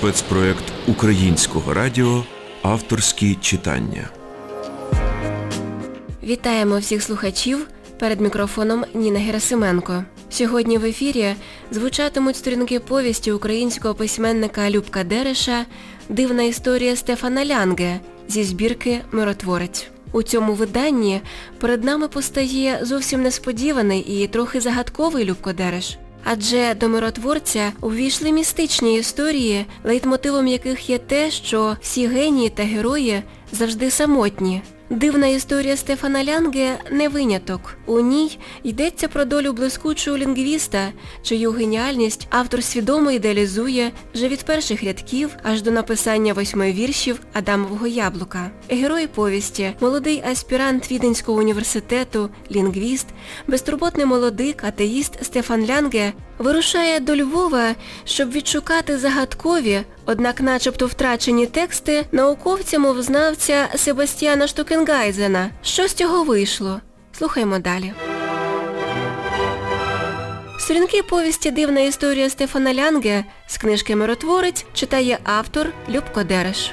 спецпроект Українського радіо Авторські читання. Вітаємо всіх слухачів. Перед мікрофоном Ніна Герасименко. Сьогодні в ефірі звучатимуть сторінки повісті українського письменника Любка Дереша Дивна історія Стефана Лянге зі збірки Миротворець. У цьому виданні перед нами постає зовсім несподіваний і трохи загадковий Любко Дереш. Адже до миротворця увійшли містичні історії, лейтмотивом яких є те, що всі генії та герої завжди самотні. Дивна історія Стефана Лянге не виняток. У ній йдеться про долю блискучого лінгвіста, чию геніальність автор свідомо ідеалізує вже від перших рядків аж до написання восьми віршів Адамового яблука. Герой повісті, молодий аспірант Віденського університету, лінгвіст, безтурботний молодик, атеїст Стефан Лянге вирушає до Львова, щоб відшукати загадкові, однак начебто втрачені тексти науковця мовзнавця Себастьяна Штукенгайзена. Що з цього вийшло? Слухаймо далі. Сторінки повісті Дивна історія Стефана Лянге з книжки Миротворець читає автор Любко Дереш.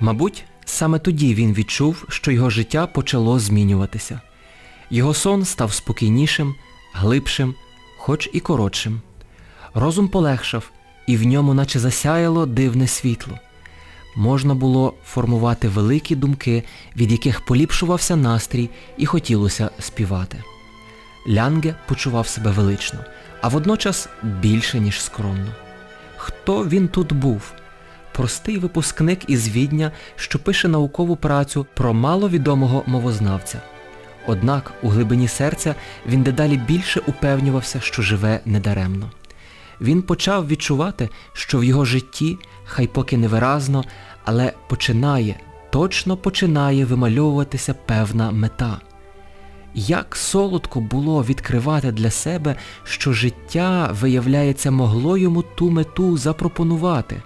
Мабуть, саме тоді він відчув, що його життя почало змінюватися. Його сон став спокійнішим, глибшим, хоч і коротшим. Розум полегшав, і в ньому наче засяяло дивне світло. Можна було формувати великі думки, від яких поліпшувався настрій і хотілося співати. Лянге почував себе велично, а водночас більше, ніж скромно. Хто він тут був? Простий випускник із Відня, що пише наукову працю про маловідомого мовознавця. Однак у глибині серця він дедалі більше упевнювався, що живе недаремно. Він почав відчувати, що в його житті, хай поки невиразно, але починає, точно починає вимальовуватися певна мета. Як солодко було відкривати для себе, що життя, виявляється, могло йому ту мету запропонувати.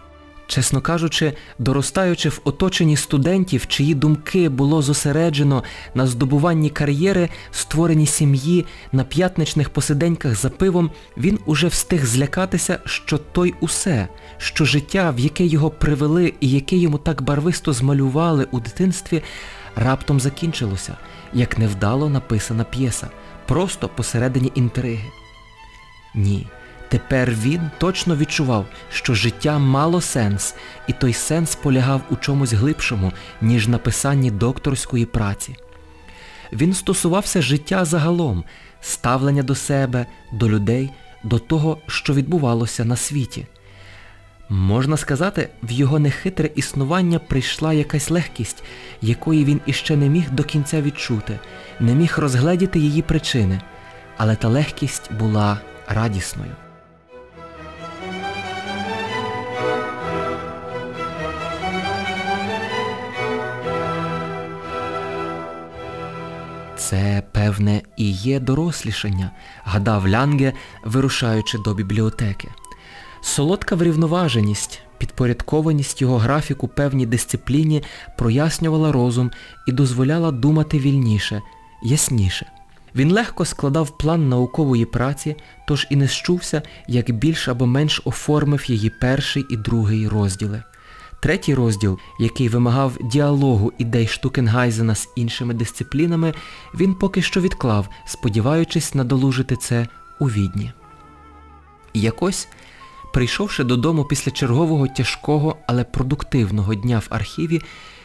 Чесно кажучи, доростаючи в оточенні студентів, чиї думки було зосереджено на здобуванні кар'єри, створенні сім'ї, на п'ятничних посиденьках за пивом, він уже встиг злякатися, що той усе, що життя, в яке його привели і яке йому так барвисто змалювали у дитинстві, раптом закінчилося, як невдало написана п'єса, просто посередині інтриги. Ні. Тепер він точно відчував, що життя мало сенс, і той сенс полягав у чомусь глибшому, ніж написанні докторської праці. Він стосувався життя загалом, ставлення до себе, до людей, до того, що відбувалося на світі. Можна сказати, в його нехитре існування прийшла якась легкість, якої він іще не міг до кінця відчути, не міг розгледіти її причини, але та легкість була радісною. Це, певне, і є дорослішання, гадав Лянге, вирушаючи до бібліотеки. Солодка врівноваженість, підпорядкованість його графіку певній дисципліні прояснювала розум і дозволяла думати вільніше, ясніше. Він легко складав план наукової праці, тож і не щувся, як більш або менш оформив її перший і другий розділи. Третій розділ, який вимагав діалогу ідей Штукенгайзена з іншими дисциплінами, він поки що відклав, сподіваючись надолужити це у відні. І якось, прийшовши додому після чергового тяжкого, але продуктивного дня в архіві,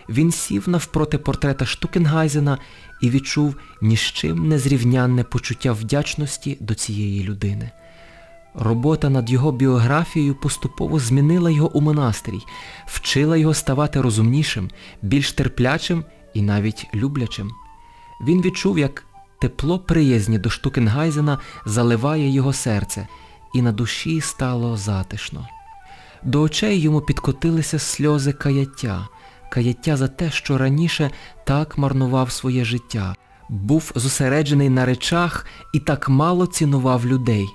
він сів навпроти портрета Штукенгайзена і відчув ні з чим незрівнянне почуття вдячності до цієї людини. Робота над його біографією поступово змінила його у монастрій, вчила його ставати розумнішим, більш терплячим і навіть люблячим. Він відчув, як тепло приязні до Штукенгайзена заливає його серце, і на душі стало затишно. До очей йому підкотилися сльози каяття, каяття за те, що раніше так марнував своє життя, був зосереджений на речах і так мало цінував людей.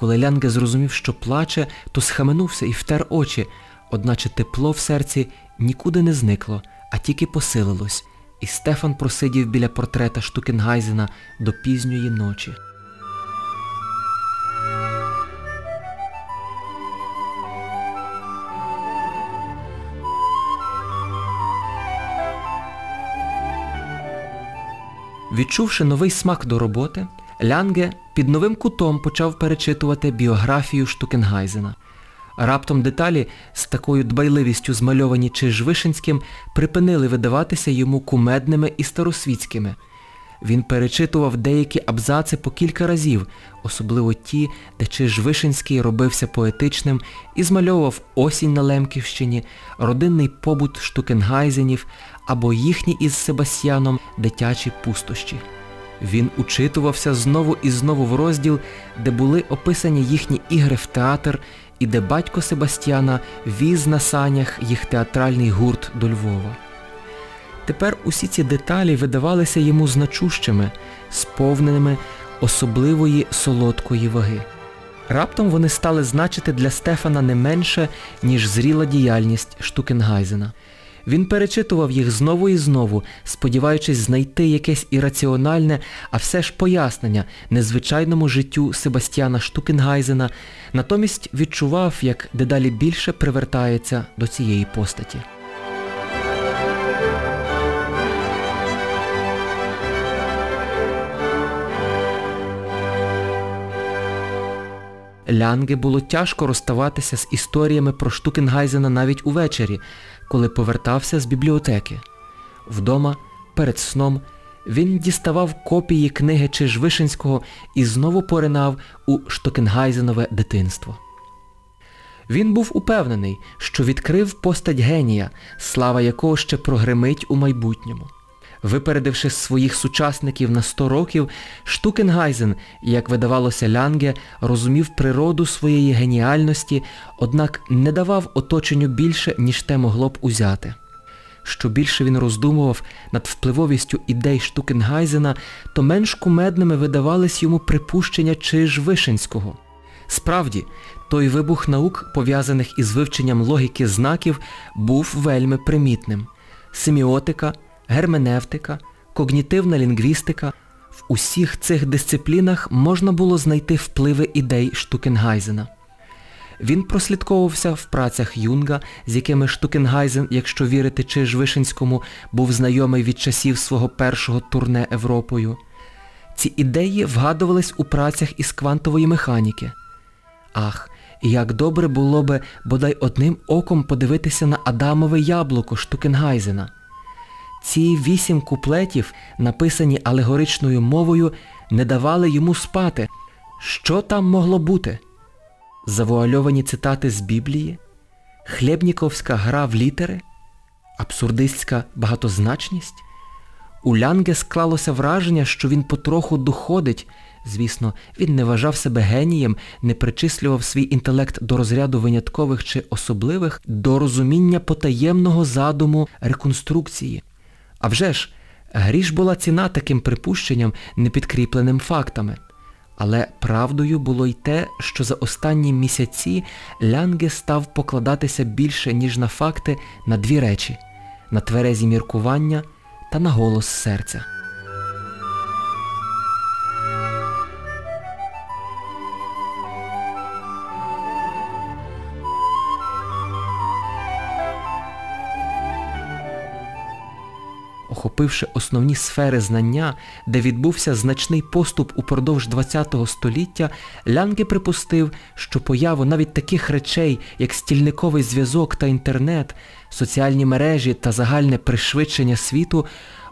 Коли Лянге зрозумів, що плаче, то схаменувся і втер очі, одначе тепло в серці нікуди не зникло, а тільки посилилось, і Стефан просидів біля портрета Штукенгайзена до пізньої ночі. Відчувши новий смак до роботи, Лянге під новим кутом почав перечитувати біографію Штукенгайзена. Раптом деталі з такою дбайливістю змальовані Чижвишинським припинили видаватися йому кумедними і старосвітськими. Він перечитував деякі абзаци по кілька разів, особливо ті, де Чижвишинський робився поетичним і змальовував осінь на Лемківщині, родинний побут Штукенгайзенів або їхні із Себастьяном дитячі пустощі. Він учитувався знову і знову в розділ, де були описані їхні ігри в театр і де батько Себастьяна віз на санях їх театральний гурт до Львова. Тепер усі ці деталі видавалися йому значущими, сповненими особливої солодкої ваги. Раптом вони стали значити для Стефана не менше, ніж зріла діяльність Штукенгайзена. Він перечитував їх знову і знову, сподіваючись знайти якесь ірраціональне, а все ж пояснення незвичайному життю Себастьяна Штукенгайзена, натомість відчував, як дедалі більше привертається до цієї постаті. Лянге було тяжко розставатися з історіями про Штукенгайзена навіть увечері, коли повертався з бібліотеки. Вдома, перед сном, він діставав копії книги Чижвишинського і знову поринав у Штокенгайзенове дитинство. Він був упевнений, що відкрив постать генія, слава якого ще прогримить у майбутньому. Випередивши своїх сучасників на 100 років, Штукенгайзен, як видавалося Лянге, розумів природу своєї геніальності, однак не давав оточенню більше, ніж те могло б узяти. Що більше він роздумував над впливовістю ідей Штукенгайзена, то менш кумедними видавались йому припущення Чижвишинського. Справді, той вибух наук, пов'язаних із вивченням логіки знаків, був вельми примітним. Семіотика – герменевтика, когнітивна лінгвістика. В усіх цих дисциплінах можна було знайти впливи ідей Штукенгайзена. Він прослідковувався в працях Юнга, з якими Штукенгайзен, якщо вірити Чижвишинському, був знайомий від часів свого першого турне Європою. Ці ідеї вгадувались у працях із квантової механіки. Ах, як добре було би бодай одним оком подивитися на Адамове яблуко Штукенгайзена. Ці вісім куплетів, написані алегоричною мовою, не давали йому спати. Що там могло бути? Завуальовані цитати з Біблії, хлєбніковська гра в літери, абсурдистська багатозначність. У Лянге склалося враження, що він потроху доходить. Звісно, він не вважав себе генієм, не причислював свій інтелект до розряду виняткових чи особливих, до розуміння потаємного задуму реконструкції. А вже ж, гріш була ціна таким припущенням, непідкріпленим фактами. Але правдою було й те, що за останні місяці Лянге став покладатися більше, ніж на факти, на дві речі на тверезі міркування та на голос серця. Охопивши основні сфери знання, де відбувся значний поступ упродовж ХХ століття, Лянге припустив, що появу навіть таких речей, як стільниковий зв'язок та інтернет, соціальні мережі та загальне пришвидшення світу,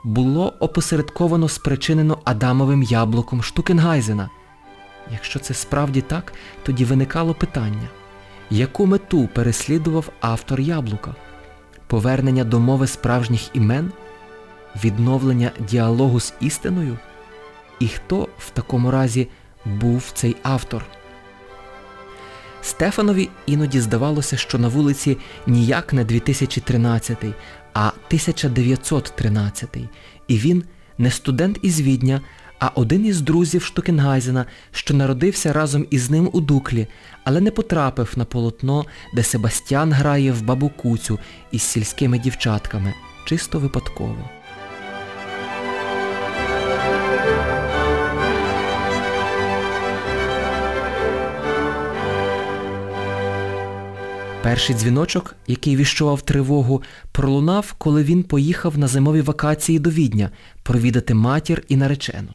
було опосередковано спричинено Адамовим яблуком Штукенгайзена. Якщо це справді так, тоді виникало питання, яку мету переслідував автор яблука? Повернення до мови справжніх імен? Відновлення діалогу з істиною? І хто в такому разі був цей автор? Стефанові іноді здавалося, що на вулиці ніяк не 2013, а 1913, і він не студент із Відня, а один із друзів Штукенгайзена, що народився разом із ним у Дуклі, але не потрапив на полотно, де Себастьян грає в бабу Куцю із сільськими дівчатками, чисто випадково. Перший дзвіночок, який віщував тривогу, пролунав, коли він поїхав на зимові вакації до Відня провідати матір і наречену.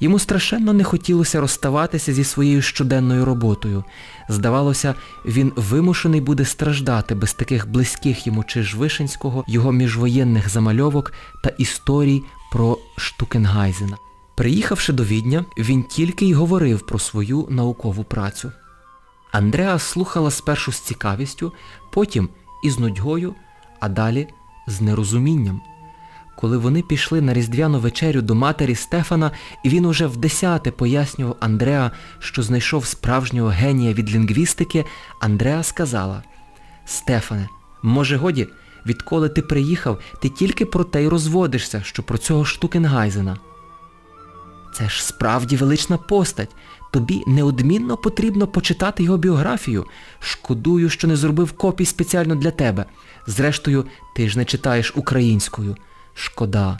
Йому страшенно не хотілося розставатися зі своєю щоденною роботою. Здавалося, він вимушений буде страждати без таких близьких йому чи ж Вишенського, його міжвоєнних замальовок та історій про Штукенгайзена. Приїхавши до Відня, він тільки й говорив про свою наукову працю. Андреа слухала спершу з цікавістю, потім із нудьгою, а далі з нерозумінням. Коли вони пішли на різдвяну вечерю до матері Стефана, і він уже в десяте пояснював Андреа, що знайшов справжнього генія від лінгвістики, Андреа сказала Стефане, може годі, відколи ти приїхав, ти тільки про те й розводишся, що про цього Штукенгайзена. Це ж справді велична постать. Тобі неодмінно потрібно почитати його біографію. Шкодую, що не зробив копій спеціально для тебе. Зрештою, ти ж не читаєш українською. Шкода.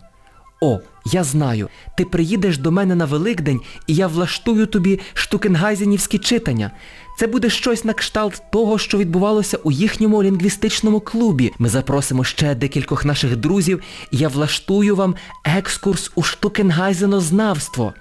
О, я знаю, ти приїдеш до мене на Великдень, і я влаштую тобі штукенгайзенівські читання. Це буде щось на кшталт того, що відбувалося у їхньому лінгвістичному клубі. Ми запросимо ще декількох наших друзів, і я влаштую вам екскурс у штукенгайзенознавство.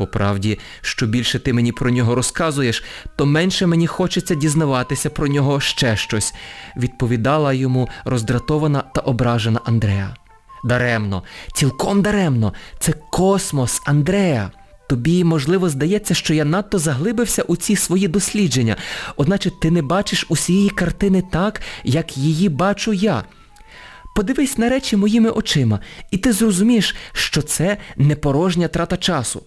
По правді, що більше ти мені про нього розказуєш, то менше мені хочеться дізнаватися про нього ще щось, відповідала йому роздратована та ображена Андреа. Даремно, цілком даремно, це космос, Андреа. Тобі, можливо, здається, що я надто заглибився у ці свої дослідження, одначе ти не бачиш усієї картини так, як її бачу я. Подивись на речі моїми очима, і ти зрозумієш, що це не порожня трата часу.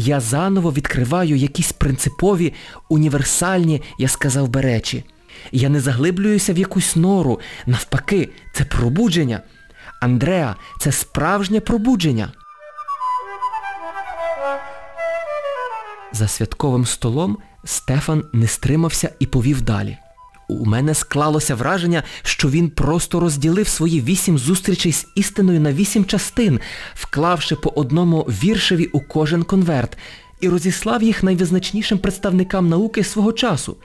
Я заново відкриваю якісь принципові, універсальні, я сказав би, речі. Я не заглиблююся в якусь нору. Навпаки, це пробудження. Андреа, це справжнє пробудження. За святковим столом Стефан не стримався і повів далі. У мене склалося враження, що він просто розділив свої вісім зустрічей з істиною на вісім частин, вклавши по одному віршеві у кожен конверт, і розіслав їх найвизначнішим представникам науки свого часу.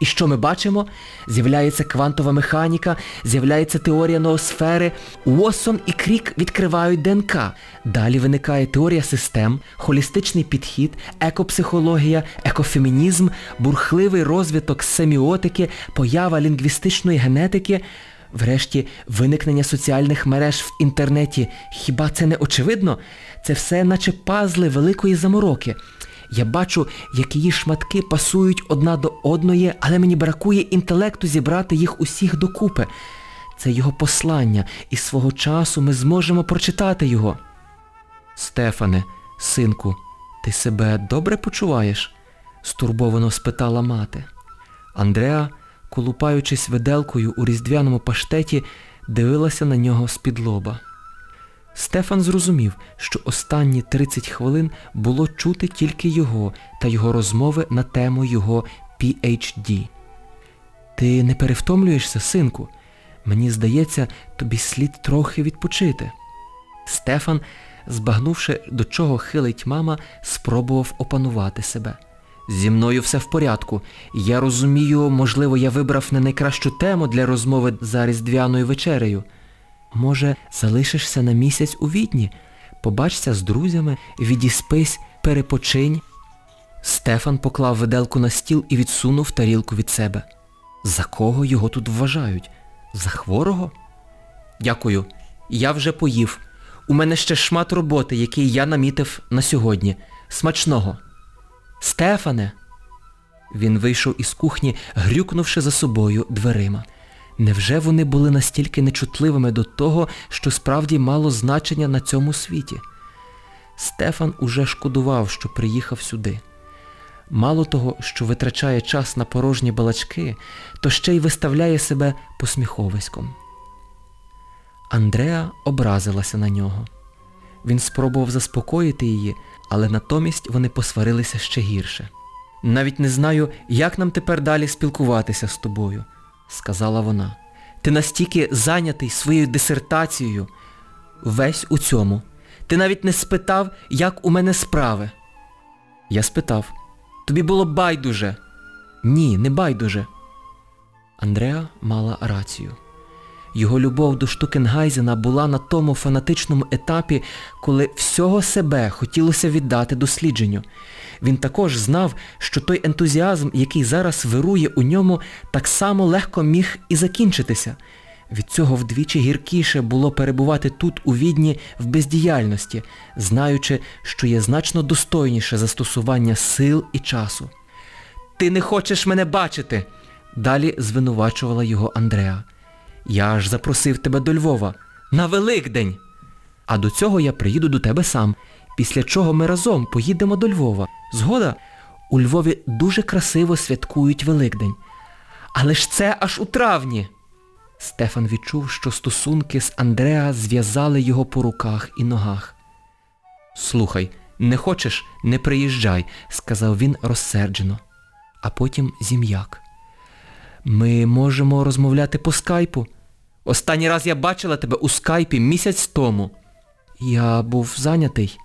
І що ми бачимо? З'являється квантова механіка, з'являється теорія ноосфери, Уоссон і Крік відкривають ДНК. Далі виникає теорія систем, холістичний підхід, екопсихологія, екофемінізм, бурхливий розвиток семіотики, поява лінгвістичної генетики, врешті виникнення соціальних мереж в інтернеті. Хіба це не очевидно? Це все наче пазли великої замороки. Я бачу, як її шматки пасують одна до одної, але мені бракує інтелекту зібрати їх усіх докупи. Це його послання, і свого часу ми зможемо прочитати його. Стефане, синку, ти себе добре почуваєш? стурбовано спитала мати. Андреа, колупаючись виделкою у різдвяному паштеті, дивилася на нього з-під лоба. Стефан зрозумів, що останні 30 хвилин було чути тільки його та його розмови на тему його PhD. Ти не перевтомлюєшся, синку? Мені здається, тобі слід трохи відпочити. Стефан, збагнувши, до чого хилить мама, спробував опанувати себе. Зі мною все в порядку. Я розумію, можливо, я вибрав не найкращу тему для розмови за різдвяною вечерею. Може, залишишся на місяць у відні, побачся з друзями, відіспись, перепочинь. Стефан поклав виделку на стіл і відсунув тарілку від себе. За кого його тут вважають? За хворого? Дякую. Я вже поїв. У мене ще шмат роботи, який я намітив на сьогодні. Смачного. Стефане. Він вийшов із кухні, грюкнувши за собою дверима. Невже вони були настільки нечутливими до того, що справді мало значення на цьому світі? Стефан уже шкодував, що приїхав сюди. Мало того, що витрачає час на порожні балачки, то ще й виставляє себе посміховиськом. Андреа образилася на нього. Він спробував заспокоїти її, але натомість вони посварилися ще гірше. Навіть не знаю, як нам тепер далі спілкуватися з тобою, сказала вона. Ти настільки зайнятий своєю дисертацією. Весь у цьому. Ти навіть не спитав, як у мене справи. Я спитав. Тобі було байдуже. Ні, не байдуже. Андреа мала рацію. Його любов до Штукенгайзена була на тому фанатичному етапі, коли всього себе хотілося віддати дослідженню. Він також знав, що той ентузіазм, який зараз вирує у ньому, так само легко міг і закінчитися. Від цього вдвічі гіркіше було перебувати тут у відні в бездіяльності, знаючи, що є значно достойніше застосування сил і часу. Ти не хочеш мене бачити, далі звинувачувала його Андреа. Я ж запросив тебе до Львова. На Великдень. А до цього я приїду до тебе сам, після чого ми разом поїдемо до Львова. Згода? У Львові дуже красиво святкують Великдень. Але ж це аж у травні. Стефан відчув, що стосунки з Андреа зв'язали його по руках і ногах. Слухай, не хочеш, не приїжджай, сказав він розсерджено, а потім зім'як. Ми можемо розмовляти по скайпу. Останній раз я бачила тебе у скайпі місяць тому. Я був зайнятий.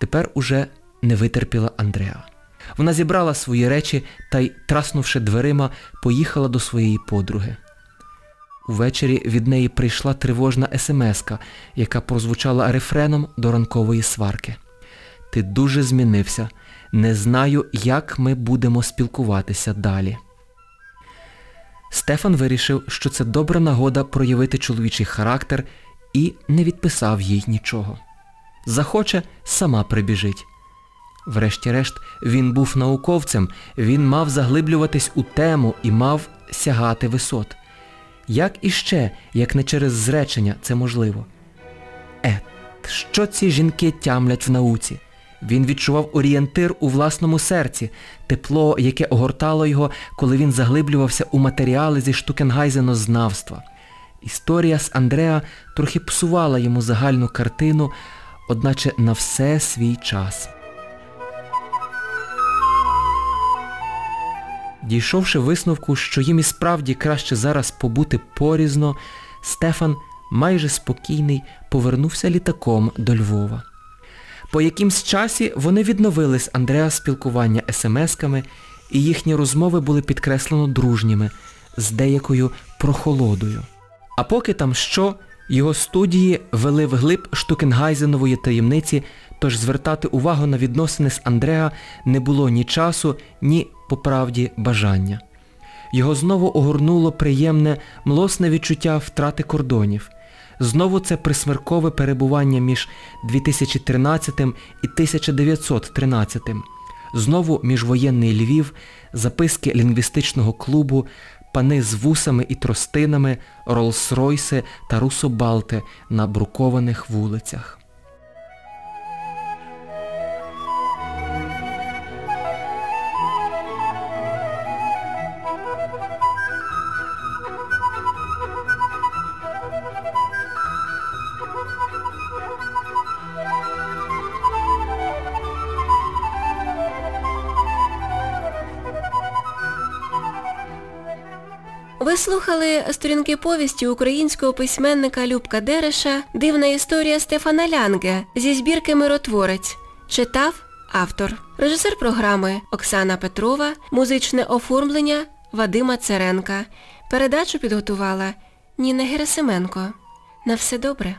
Тепер уже не витерпіла Андреа. Вона зібрала свої речі та й, траснувши дверима, поїхала до своєї подруги. Увечері від неї прийшла тривожна смска, яка прозвучала рефреном до ранкової сварки. Ти дуже змінився. Не знаю, як ми будемо спілкуватися далі. Стефан вирішив, що це добра нагода проявити чоловічий характер і не відписав їй нічого. Захоче, сама прибіжить. Врешті-решт, він був науковцем, він мав заглиблюватись у тему і мав сягати висот. Як іще, як не через зречення, це можливо? Ет, що ці жінки тямлять в науці? Він відчував орієнтир у власному серці, тепло, яке огортало його, коли він заглиблювався у матеріали зі штукенгайзенознавства. Історія з Андреа трохи псувала йому загальну картину, одначе на все свій час. Дійшовши висновку, що їм і справді краще зараз побути порізно, Стефан, майже спокійний, повернувся літаком до Львова. По якимсь часі вони відновили з Андреа спілкування смс-ками, і їхні розмови були підкреслено дружніми, з деякою прохолодою. А поки там що, його студії вели вглиб Штукенгайзенової таємниці, тож звертати увагу на відносини з Андреа не було ні часу, ні, по правді, бажання. Його знову огорнуло приємне, млосне відчуття втрати кордонів. Знову це присмеркове перебування між 2013 і 1913. Знову міжвоєнний Львів, записки лінгвістичного клубу, пани з вусами і тростинами, Роллс-Ройси та русобалти на брукованих вулицях. Слухали сторінки повісті українського письменника Любка Дереша Дивна історія Стефана Лянге зі збірки Миротворець. Читав автор. Режисер програми Оксана Петрова, музичне оформлення Вадима Церенка. Передачу підготувала Ніна Герасименко. На все добре.